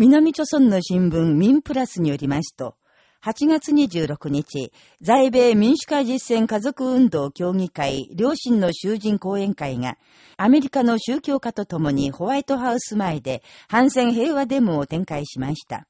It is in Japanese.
南朝村の新聞民プラスによりますと、8月26日、在米民主化実践家族運動協議会両親の囚人講演会が、アメリカの宗教家と共にホワイトハウス前で反戦平和デモを展開しました。